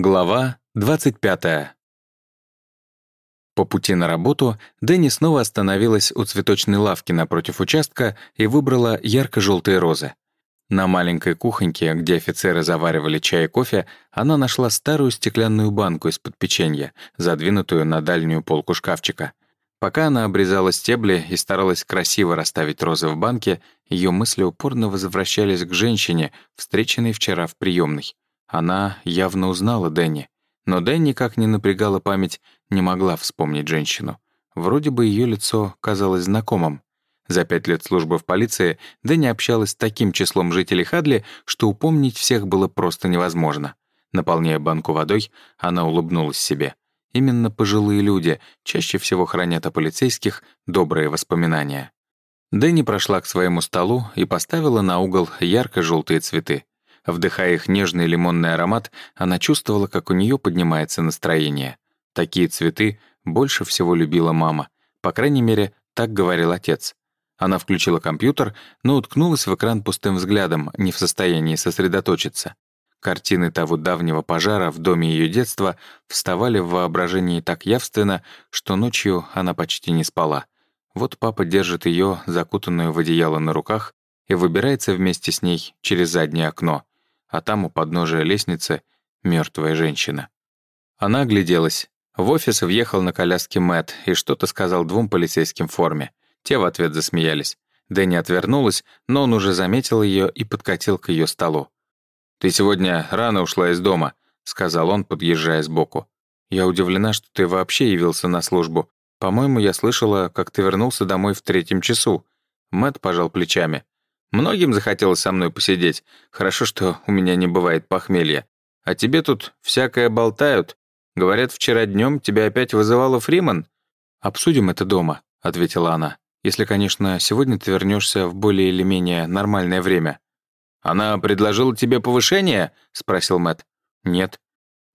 Глава 25. По пути на работу Дэнни снова остановилась у цветочной лавки напротив участка и выбрала ярко-желтые розы. На маленькой кухоньке, где офицеры заваривали чай и кофе, она нашла старую стеклянную банку из-под печенья, задвинутую на дальнюю полку шкафчика. Пока она обрезала стебли и старалась красиво расставить розы в банке, ее мысли упорно возвращались к женщине, встреченной вчера в приемной. Она явно узнала Дэнни. Но Дэнни, как ни напрягала память, не могла вспомнить женщину. Вроде бы ее лицо казалось знакомым. За пять лет службы в полиции Дэнни общалась с таким числом жителей Хадли, что упомнить всех было просто невозможно. Наполняя банку водой, она улыбнулась себе. Именно пожилые люди чаще всего хранят о полицейских добрые воспоминания. Дэнни прошла к своему столу и поставила на угол ярко-желтые цветы. Вдыхая их нежный лимонный аромат, она чувствовала, как у нее поднимается настроение. Такие цветы больше всего любила мама. По крайней мере, так говорил отец. Она включила компьютер, но уткнулась в экран пустым взглядом, не в состоянии сосредоточиться. Картины того давнего пожара в доме ее детства вставали в воображении так явственно, что ночью она почти не спала. Вот папа держит ее, закутанную в одеяло на руках, и выбирается вместе с ней через заднее окно а там у подножия лестницы мертвая женщина. Она огляделась. В офис въехал на коляске Мэт и что-то сказал двум полицейским в форме. Те в ответ засмеялись. Дэнни отвернулась, но он уже заметил ее и подкатил к ее столу. «Ты сегодня рано ушла из дома», — сказал он, подъезжая сбоку. «Я удивлена, что ты вообще явился на службу. По-моему, я слышала, как ты вернулся домой в третьем часу». Мэт пожал плечами. Многим захотелось со мной посидеть. Хорошо, что у меня не бывает похмелья. А тебе тут всякое болтают. Говорят, вчера днем тебя опять вызывала Фриман. «Обсудим это дома», — ответила она. «Если, конечно, сегодня ты вернешься в более или менее нормальное время». «Она предложила тебе повышение?» — спросил Мэт. «Нет».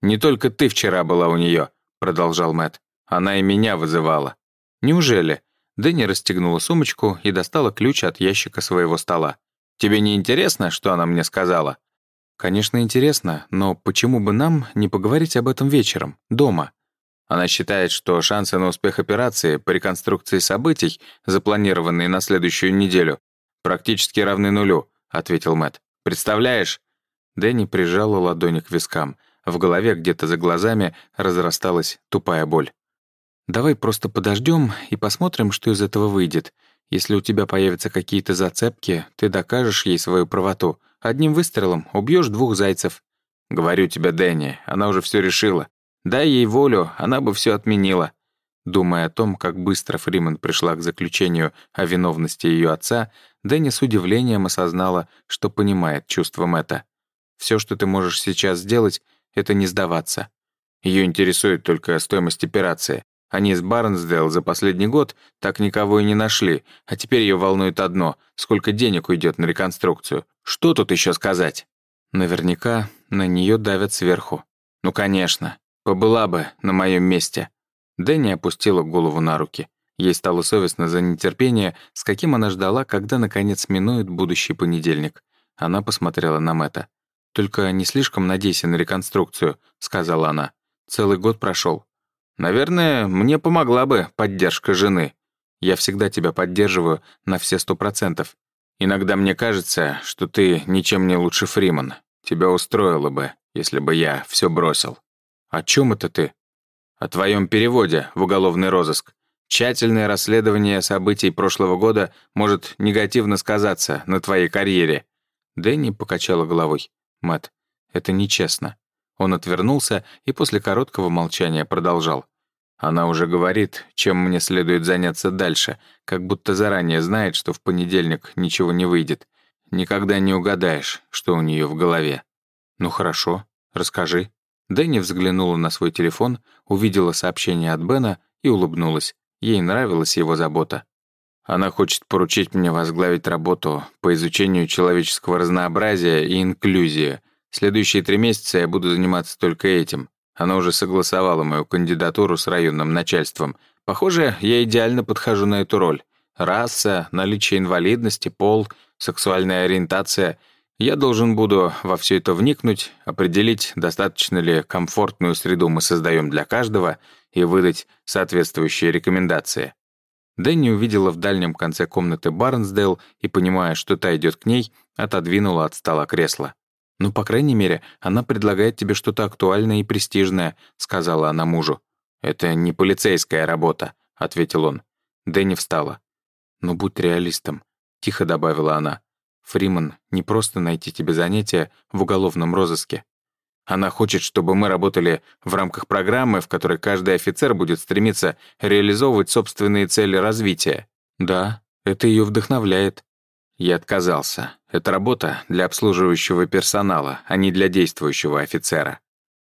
«Не только ты вчера была у нее», — продолжал Мэт. «Она и меня вызывала». «Неужели?» Дэнни расстегнула сумочку и достала ключ от ящика своего стола. «Тебе не интересно, что она мне сказала?» «Конечно, интересно, но почему бы нам не поговорить об этом вечером, дома?» Она считает, что шансы на успех операции по реконструкции событий, запланированные на следующую неделю, практически равны нулю, ответил Мэт. Представляешь? Дэнни прижала ладони к вискам. В голове где-то за глазами разрасталась тупая боль. Давай просто подождем и посмотрим, что из этого выйдет. Если у тебя появятся какие-то зацепки, ты докажешь ей свою правоту. Одним выстрелом убьешь двух зайцев. Говорю тебе, Дэнни, она уже все решила. Дай ей волю, она бы все отменила. Думая о том, как быстро Фриман пришла к заключению о виновности ее отца, Дэнни с удивлением осознала, что понимает чувство Мэтта. Все, что ты можешь сейчас сделать, это не сдаваться. Ее интересует только стоимость операции. Они с Барнсдейл за последний год так никого и не нашли, а теперь ее волнует одно — сколько денег уйдет на реконструкцию. Что тут еще сказать? Наверняка на нее давят сверху. Ну, конечно. Побыла бы на моем месте. Дэнни опустила голову на руки. Ей стало совестно за нетерпение, с каким она ждала, когда, наконец, минует будущий понедельник. Она посмотрела на Мэтта. «Только не слишком надейся на реконструкцию», — сказала она. «Целый год прошел. Наверное, мне помогла бы поддержка жены. Я всегда тебя поддерживаю на все сто процентов. Иногда мне кажется, что ты ничем не лучше Фриман. Тебя устроило бы, если бы я все бросил. О чем это ты? О твоем переводе в уголовный розыск. Тщательное расследование событий прошлого года может негативно сказаться на твоей карьере. Дэнни покачала головой. Мэт, это нечестно. Он отвернулся и после короткого молчания продолжал. Она уже говорит, чем мне следует заняться дальше, как будто заранее знает, что в понедельник ничего не выйдет. Никогда не угадаешь, что у нее в голове. Ну хорошо, расскажи. Дэнни взглянула на свой телефон, увидела сообщение от Бена и улыбнулась. Ей нравилась его забота. Она хочет поручить мне возглавить работу по изучению человеческого разнообразия и инклюзии — Следующие три месяца я буду заниматься только этим. Она уже согласовала мою кандидатуру с районным начальством. Похоже, я идеально подхожу на эту роль. Раса, наличие инвалидности, пол, сексуальная ориентация. Я должен буду во все это вникнуть, определить, достаточно ли комфортную среду мы создаем для каждого и выдать соответствующие рекомендации. Дэнни увидела в дальнем конце комнаты Барнсдейл и, понимая, что та идет к ней, отодвинула от стола кресло. «Ну, по крайней мере, она предлагает тебе что-то актуальное и престижное», — сказала она мужу. «Это не полицейская работа», — ответил он. Дэнни встала. «Ну, будь реалистом», — тихо добавила она. «Фриман, не просто найти тебе занятие в уголовном розыске. Она хочет, чтобы мы работали в рамках программы, в которой каждый офицер будет стремиться реализовывать собственные цели развития. Да, это ее вдохновляет. Я отказался. Это работа для обслуживающего персонала, а не для действующего офицера.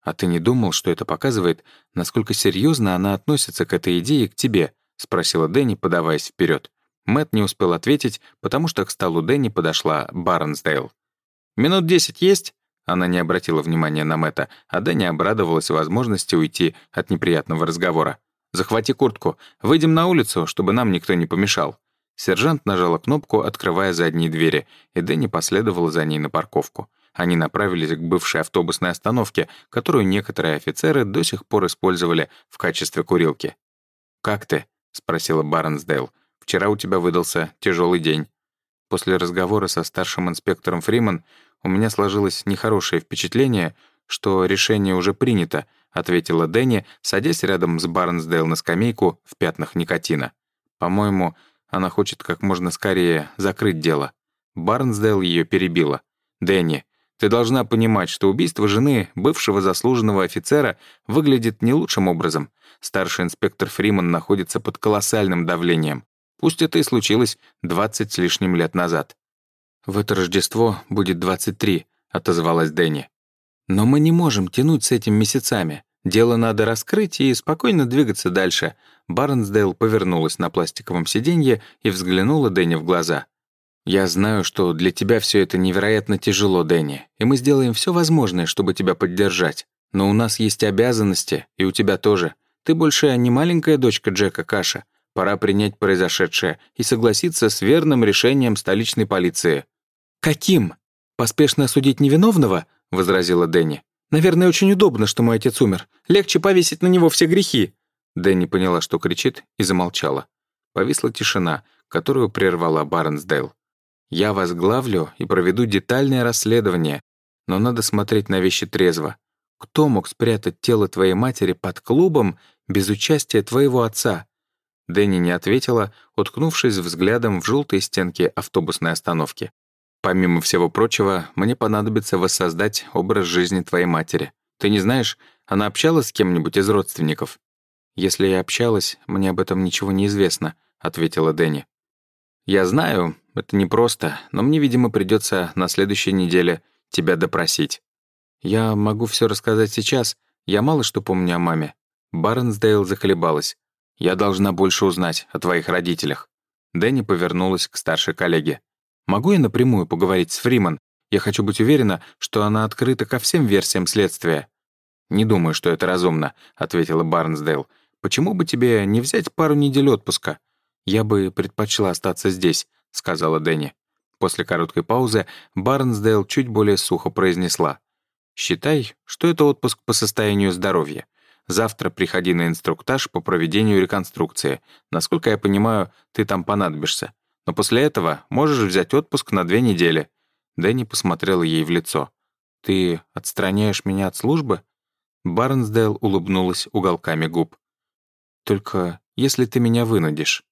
А ты не думал, что это показывает, насколько серьезно она относится к этой идее к тебе? спросила Дэнни, подаваясь вперед. Мэт не успел ответить, потому что к столу Дэнни подошла Барнсдейл. «Минут десять есть?» Она не обратила внимания на Мэтта, а Дэнни обрадовалась возможности уйти от неприятного разговора. «Захвати куртку. Выйдем на улицу, чтобы нам никто не помешал». Сержант нажала кнопку, открывая задние двери, и Дэнни последовала за ней на парковку. Они направились к бывшей автобусной остановке, которую некоторые офицеры до сих пор использовали в качестве курилки. «Как ты?» — спросила Барнсдейл. «Вчера у тебя выдался тяжелый день». После разговора со старшим инспектором Фриман у меня сложилось нехорошее впечатление, что решение уже принято, ответила Дэнни, садясь рядом с Барнсдейл на скамейку в пятнах никотина. По-моему, она хочет как можно скорее закрыть дело. Барнсдейл ее перебила. «Дэнни, ты должна понимать, что убийство жены бывшего заслуженного офицера выглядит не лучшим образом. Старший инспектор Фриман находится под колоссальным давлением. Пусть это и случилось 20 с лишним лет назад. «В это Рождество будет 23», — отозвалась Дэнни. «Но мы не можем тянуть с этим месяцами. Дело надо раскрыть и спокойно двигаться дальше». Барнсдейл повернулась на пластиковом сиденье и взглянула Дэнни в глаза. «Я знаю, что для тебя все это невероятно тяжело, Дэнни, и мы сделаем все возможное, чтобы тебя поддержать. Но у нас есть обязанности, и у тебя тоже. Ты больше не маленькая дочка Джека Каша. Пора принять произошедшее и согласиться с верным решением столичной полиции. «Каким? Поспешно осудить невиновного?» — возразила Дэнни. «Наверное, очень удобно, что мой отец умер. Легче повесить на него все грехи». Дэнни поняла, что кричит, и замолчала. Повисла тишина, которую прервала Барнсдейл. «Я возглавлю и проведу детальное расследование, но надо смотреть на вещи трезво. Кто мог спрятать тело твоей матери под клубом без участия твоего отца?» Дэнни не ответила, уткнувшись взглядом в желтые стенки автобусной остановки. Помимо всего прочего, мне понадобится воссоздать образ жизни твоей матери. Ты не знаешь, она общалась с кем-нибудь из родственников? Если я общалась, мне об этом ничего не известно, ответила Дэнни. Я знаю, это непросто, но мне, видимо, придется на следующей неделе тебя допросить. Я могу все рассказать сейчас, я мало что помню о маме. Барнсдейл заколебалась. Я должна больше узнать о твоих родителях. Дэнни повернулась к старшей коллеге. Могу я напрямую поговорить с Фриман? Я хочу быть уверена, что она открыта ко всем версиям следствия». «Не думаю, что это разумно», — ответила Барнсдейл. «Почему бы тебе не взять пару недель отпуска?» «Я бы предпочла остаться здесь», — сказала Дэнни. После короткой паузы Барнсдейл чуть более сухо произнесла. «Считай, что это отпуск по состоянию здоровья. Завтра приходи на инструктаж по проведению реконструкции. Насколько я понимаю, ты там понадобишься. Но после этого можешь взять отпуск на две недели». Дэнни посмотрела ей в лицо. «Ты отстраняешь меня от службы?» Барнсдейл улыбнулась уголками губ. «Только если ты меня вынудишь».